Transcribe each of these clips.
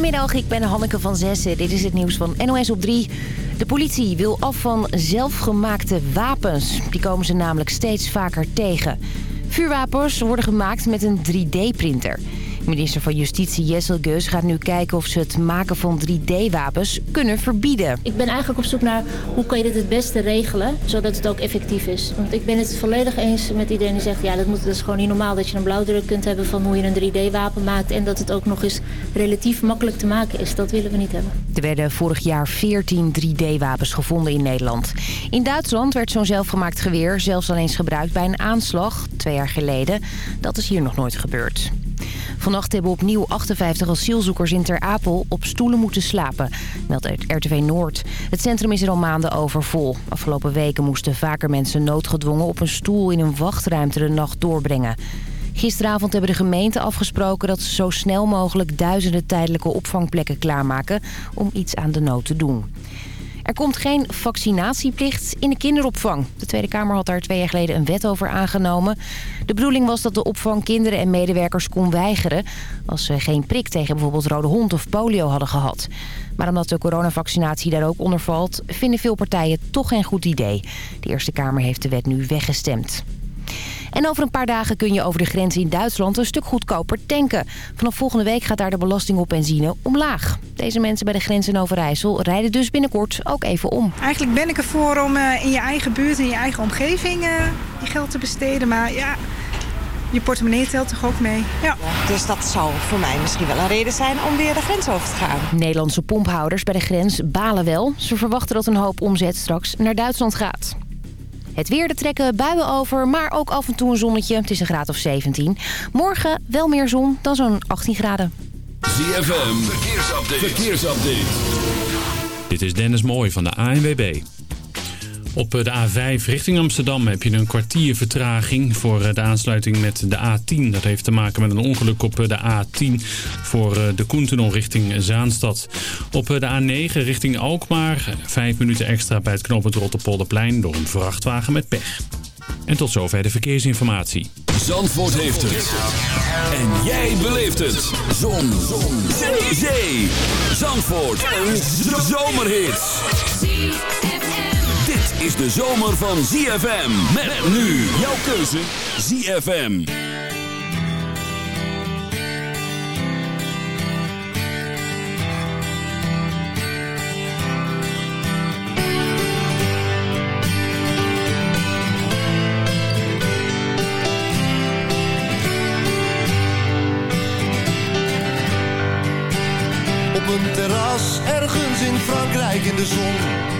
Goedemiddag, ik ben Hanneke van Zessen. Dit is het nieuws van NOS op 3. De politie wil af van zelfgemaakte wapens. Die komen ze namelijk steeds vaker tegen. Vuurwapens worden gemaakt met een 3D-printer. Minister van Justitie Jessel Gus gaat nu kijken of ze het maken van 3D-wapens kunnen verbieden. Ik ben eigenlijk op zoek naar hoe kan je dit het beste regelen, zodat het ook effectief is. Want ik ben het volledig eens met iedereen die zegt, ja dat, moet, dat is gewoon niet normaal dat je een blauwdruk kunt hebben van hoe je een 3D-wapen maakt. En dat het ook nog eens relatief makkelijk te maken is. Dat willen we niet hebben. Er werden vorig jaar 14 3D-wapens gevonden in Nederland. In Duitsland werd zo'n zelfgemaakt geweer zelfs al eens gebruikt bij een aanslag, twee jaar geleden. Dat is hier nog nooit gebeurd. Vannacht hebben opnieuw 58 asielzoekers in Ter Apel op stoelen moeten slapen, meldt RTV Noord. Het centrum is er al maanden overvol. Afgelopen weken moesten vaker mensen noodgedwongen op een stoel in een wachtruimte de nacht doorbrengen. Gisteravond hebben de gemeenten afgesproken dat ze zo snel mogelijk duizenden tijdelijke opvangplekken klaarmaken om iets aan de nood te doen. Er komt geen vaccinatieplicht in de kinderopvang. De Tweede Kamer had daar twee jaar geleden een wet over aangenomen. De bedoeling was dat de opvang kinderen en medewerkers kon weigeren... als ze geen prik tegen bijvoorbeeld rode hond of polio hadden gehad. Maar omdat de coronavaccinatie daar ook onder valt... vinden veel partijen toch geen goed idee. De Eerste Kamer heeft de wet nu weggestemd. En over een paar dagen kun je over de grens in Duitsland een stuk goedkoper tanken. Vanaf volgende week gaat daar de belasting op benzine omlaag. Deze mensen bij de grens in Overijssel rijden dus binnenkort ook even om. Eigenlijk ben ik ervoor om uh, in je eigen buurt, in je eigen omgeving uh, je geld te besteden. Maar ja, je portemonnee telt toch ook mee. Ja. Dus dat zou voor mij misschien wel een reden zijn om weer de grens over te gaan. Nederlandse pomphouders bij de grens balen wel. Ze verwachten dat een hoop omzet straks naar Duitsland gaat. Het weer, de trekken buien over, maar ook af en toe een zonnetje. Het is een graad of 17. Morgen wel meer zon dan zo'n 18 graden. ZFM, verkeersupdate. verkeersupdate. Dit is Dennis Mooij van de ANWB. Op de A5 richting Amsterdam heb je een kwartier vertraging voor de aansluiting met de A10. Dat heeft te maken met een ongeluk op de A10 voor de Koentunnel richting Zaanstad. Op de A9 richting Alkmaar vijf minuten extra bij het knooppunt Rotterpolderplein door een vrachtwagen met pech. En tot zover de verkeersinformatie. Zandvoort heeft het. En jij beleeft het. Zon. Zon. Zee. Zandvoort. Een zomerhit is de zomer van ZFM. Met nu jouw keuze ZFM. Op een terras ergens in Frankrijk in de zon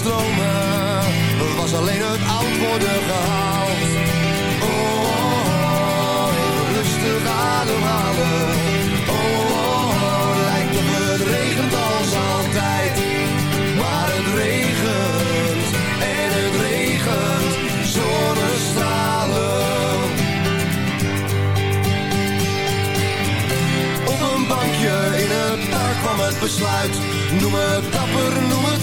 stromen Was alleen het oud worden gehaald Oh, oh, oh rustig ademhalen Oh, oh, oh, lijkt op het regent als altijd maar het regent en het regent zonnestralen. Op een bankje in het park kwam het besluit. Noem het dapper, noem het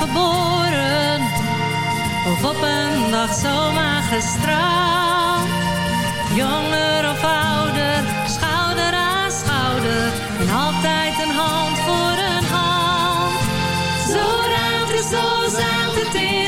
Geboren, of op een dag zomaar gestraald. Jonger of ouder, schouder aan schouder, en altijd een hand voor een hand. Zo ruimt het, zo zaalt het in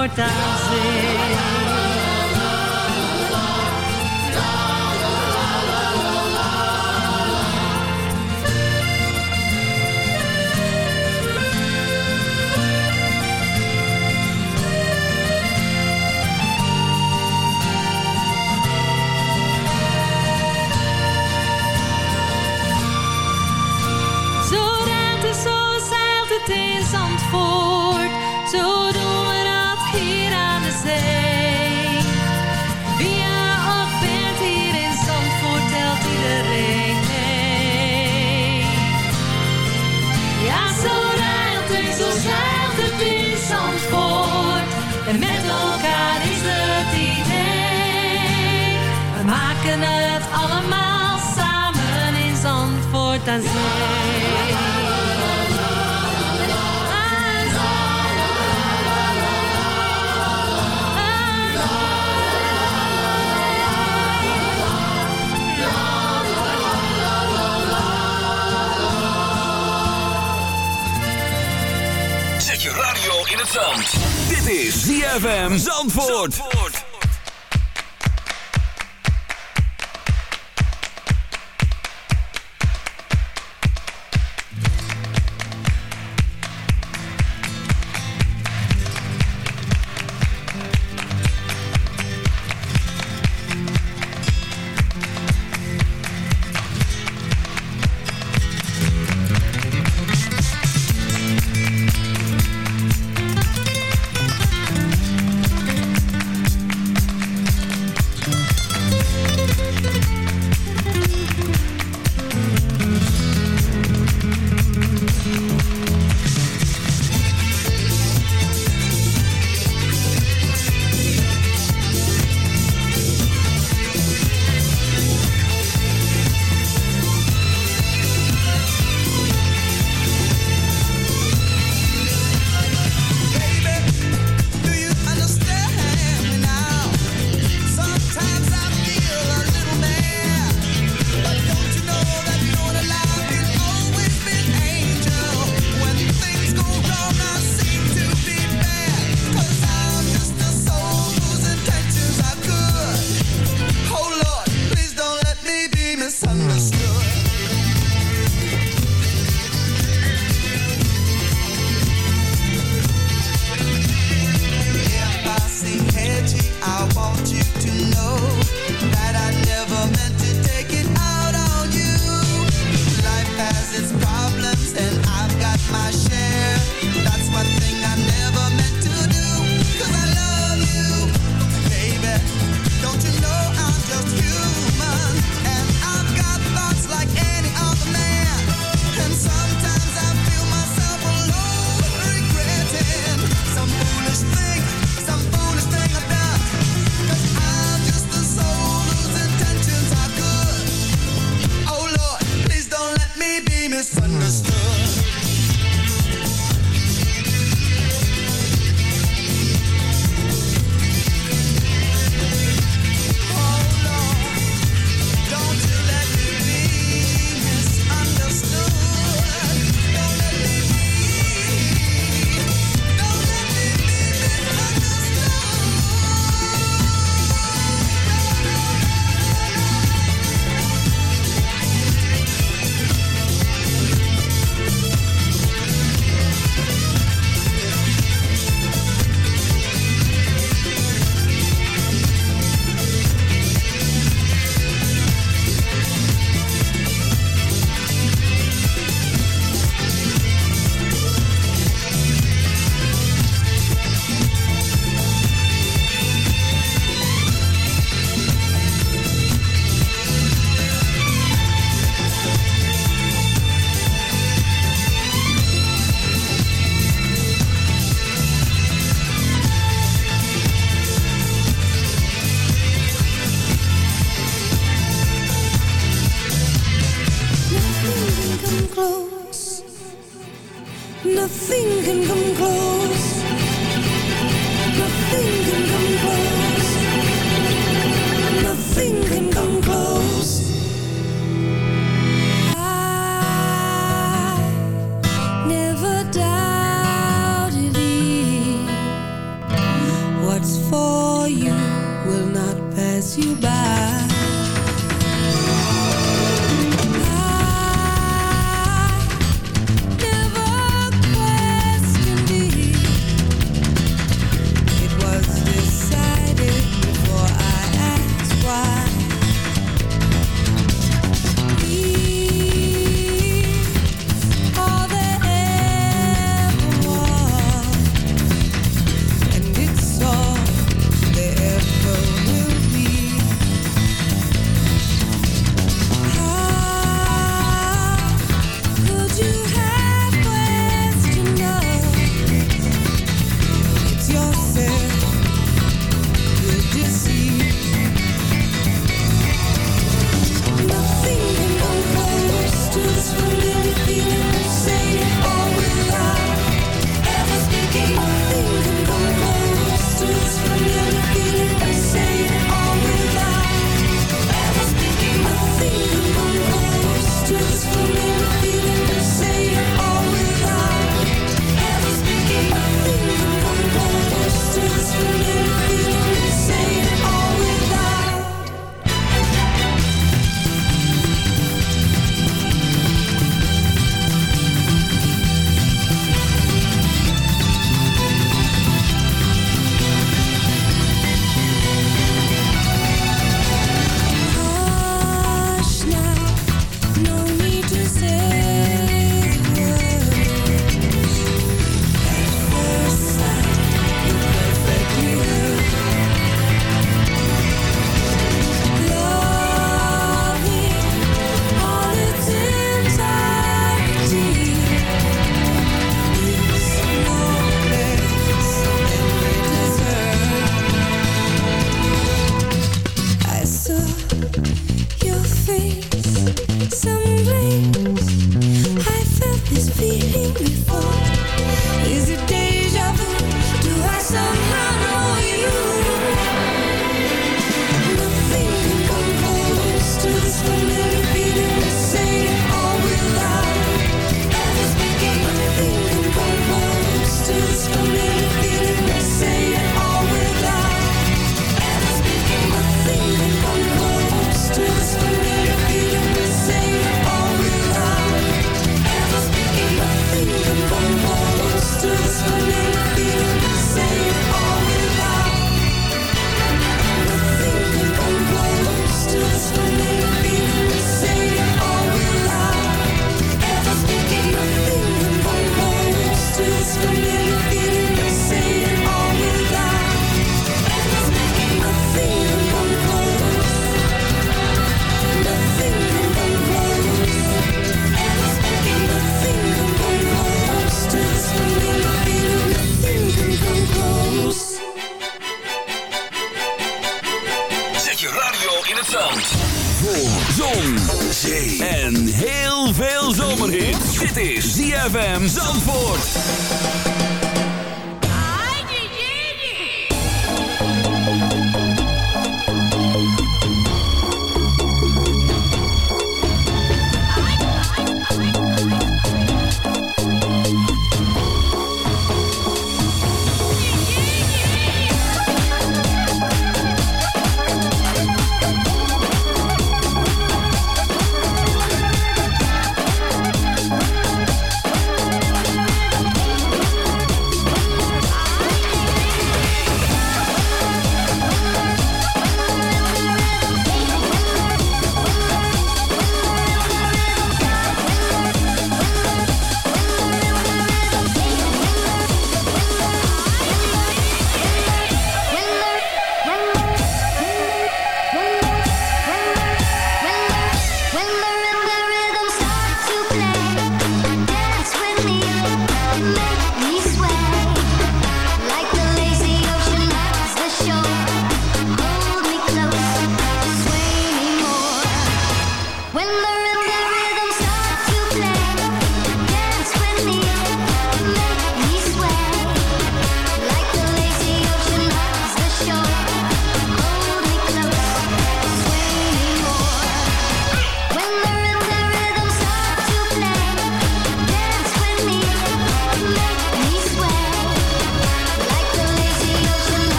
Zandvoort aan Zandvoort.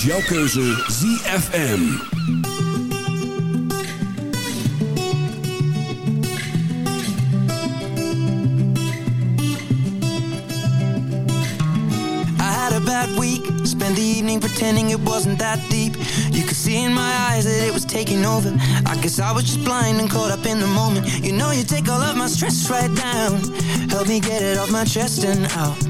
Is jouw keuze ZFM. I had a bad week, spent the evening pretending it wasn't that deep. You could see in my eyes that it was taking over. I guess I was just blind and caught up in the moment. You know you take all of my stress right down. Help me get it off my chest and out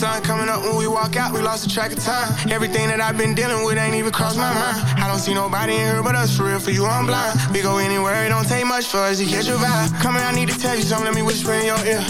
Sun coming up when we walk out, we lost the track of time. Everything that I've been dealing with ain't even crossed my mind. I don't see nobody in here but us, for real, for you, I'm blind. We go anywhere, it don't take much for us to catch your vibe. Come here, I need to tell you something, let me whisper in your ear.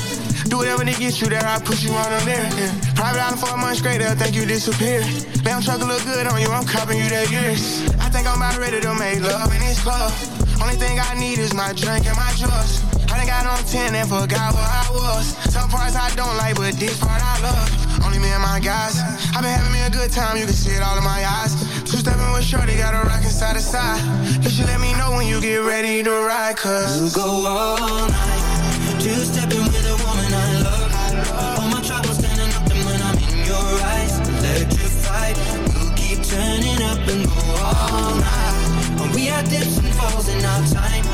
Do whatever to get you there, I put you on a there. Yeah. Private island for a month straight, they'll think you disappeared. Damn truck look good on you, I'm copping you that years. I think I'm about ready to make love in this club. Only thing I need is my drink and my drugs. I done got on 10 and forgot where I was. Some parts I don't like, but this part I love. Only me and my guys. I've been having me a good time, you can see it all in my eyes. Two stepping with Shorty, got a rockin' side to side. You should let me know when you get ready to ride, cause we'll go all night. Two stepping with a woman I love. All my troubles standing up, and when I'm in your eyes, electrified. We'll keep turning up and go all night. We had dips and falls in our time,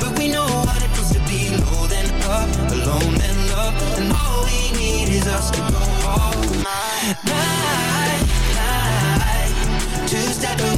but we know what it feels to be low then up, alone then love, and all we need is us to go all night, night. Two stepping with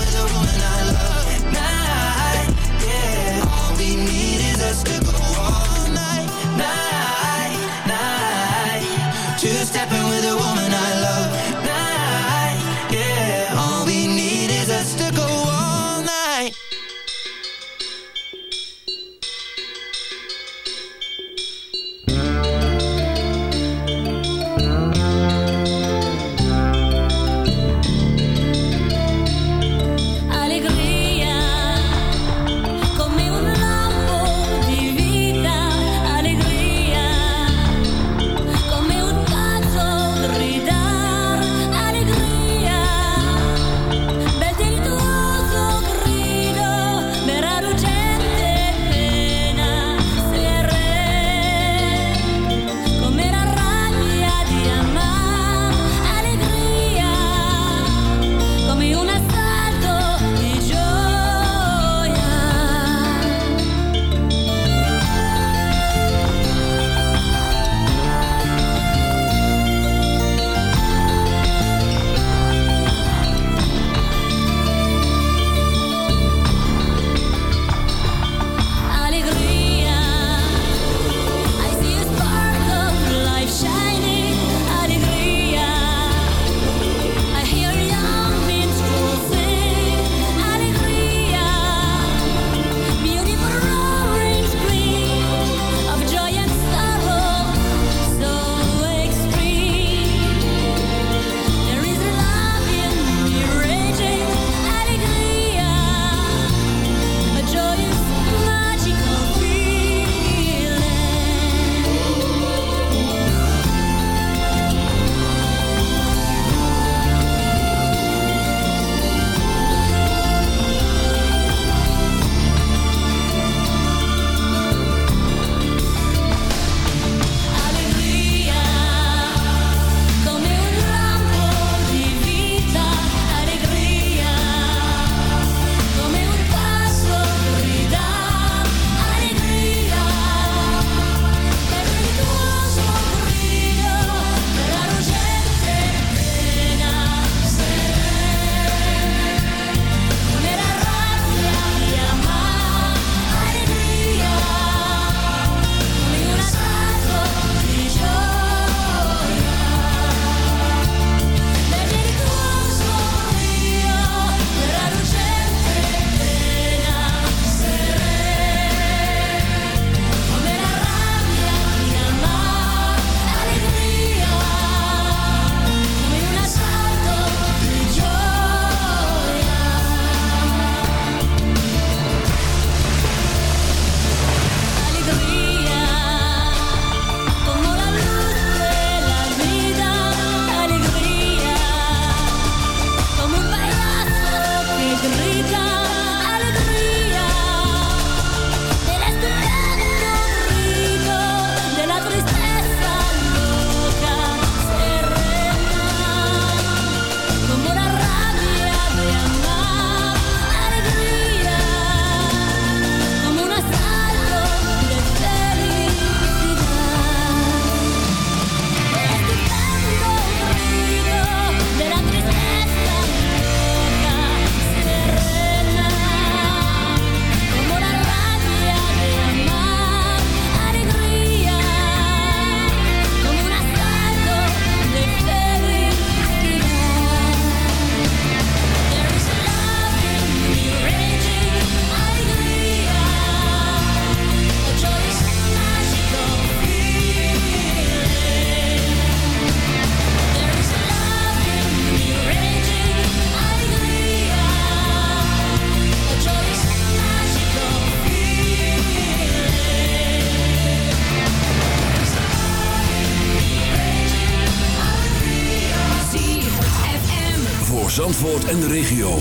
en de regio.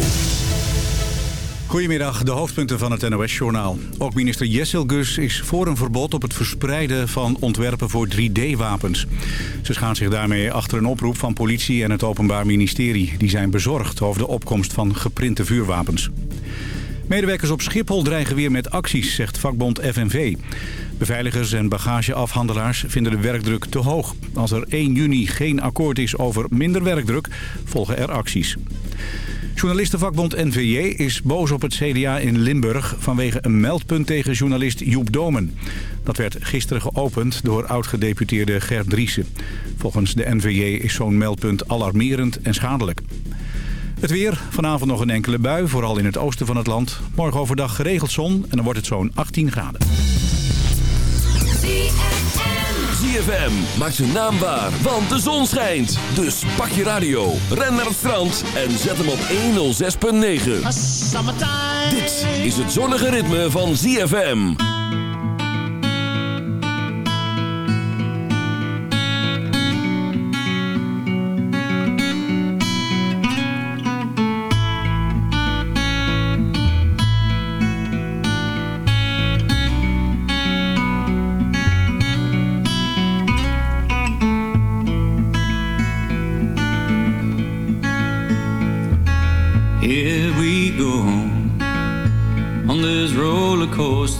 Goedemiddag, de hoofdpunten van het NOS-journaal. Ook minister Jessel Gus is voor een verbod op het verspreiden van ontwerpen voor 3D-wapens. Ze schaadt zich daarmee achter een oproep van politie en het Openbaar Ministerie. Die zijn bezorgd over de opkomst van geprinte vuurwapens. Medewerkers op Schiphol dreigen weer met acties, zegt vakbond FNV. Beveiligers en bagageafhandelaars vinden de werkdruk te hoog. Als er 1 juni geen akkoord is over minder werkdruk, volgen er acties. Journalistenvakbond NVJ is boos op het CDA in Limburg... vanwege een meldpunt tegen journalist Joep Domen. Dat werd gisteren geopend door oud-gedeputeerde Gert Driessen. Volgens de NVJ is zo'n meldpunt alarmerend en schadelijk. Het weer, vanavond nog een enkele bui, vooral in het oosten van het land. Morgen overdag geregeld zon en dan wordt het zo'n 18 graden. ZFM maakt zijn naam waar, want de zon schijnt. Dus pak je radio, ren naar het strand en zet hem op 106.9. Dit is het zonnige ritme van ZFM.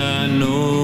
I know,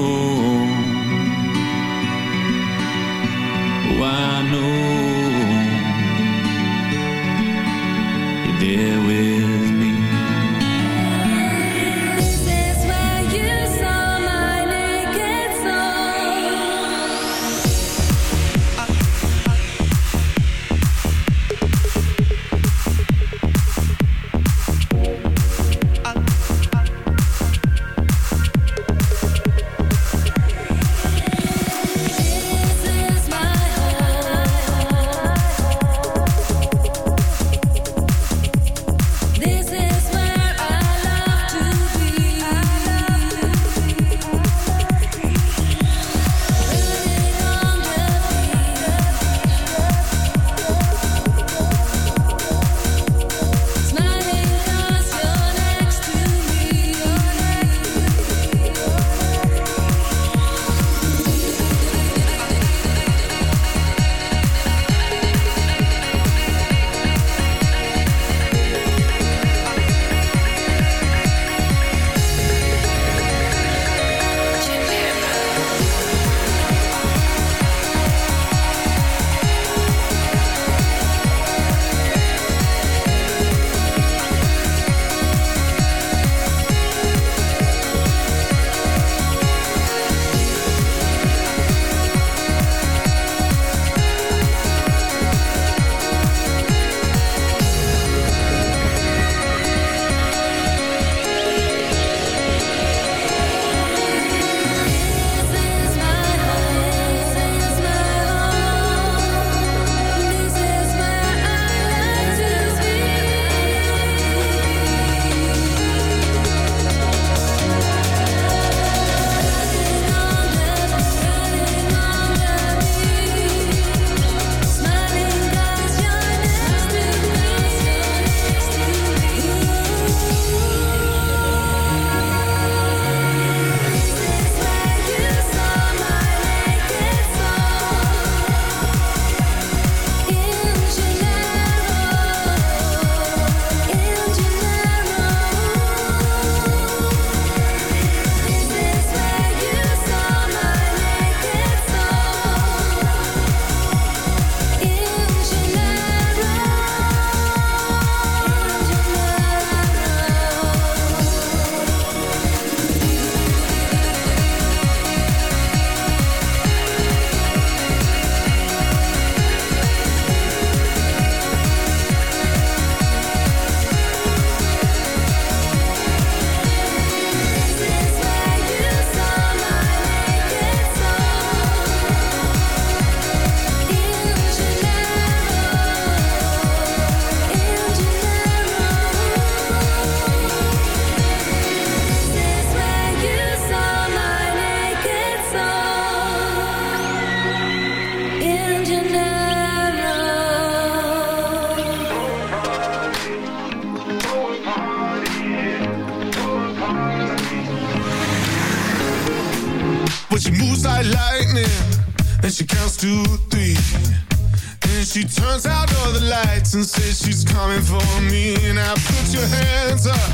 and says she's coming for me. Now put your hands up,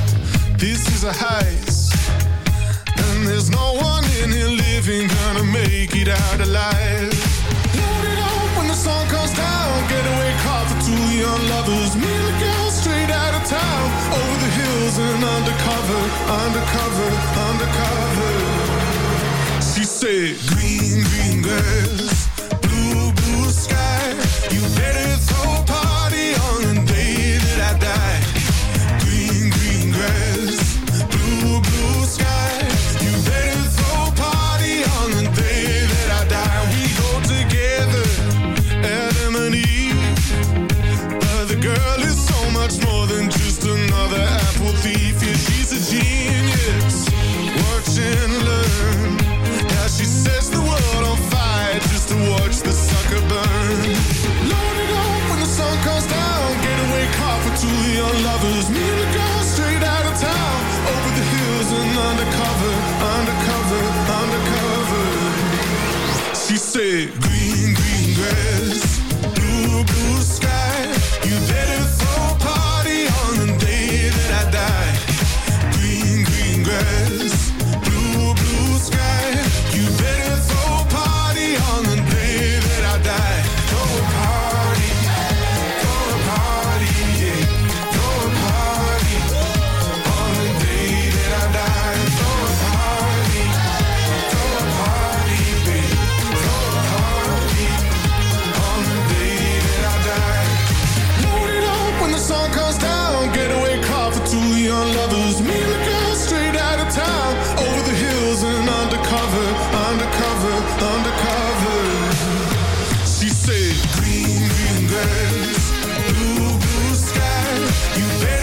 this is a heist. And there's no one in here living gonna make it out alive. Load it up when the sun comes down. Getaway car for two young lovers. Me and the girl straight out of town. Over the hills and undercover, undercover, undercover. She said, Green, green grass, blue, blue sky. You better throw Green, green girls, blue, blue sky. You better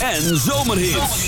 en zomerhit.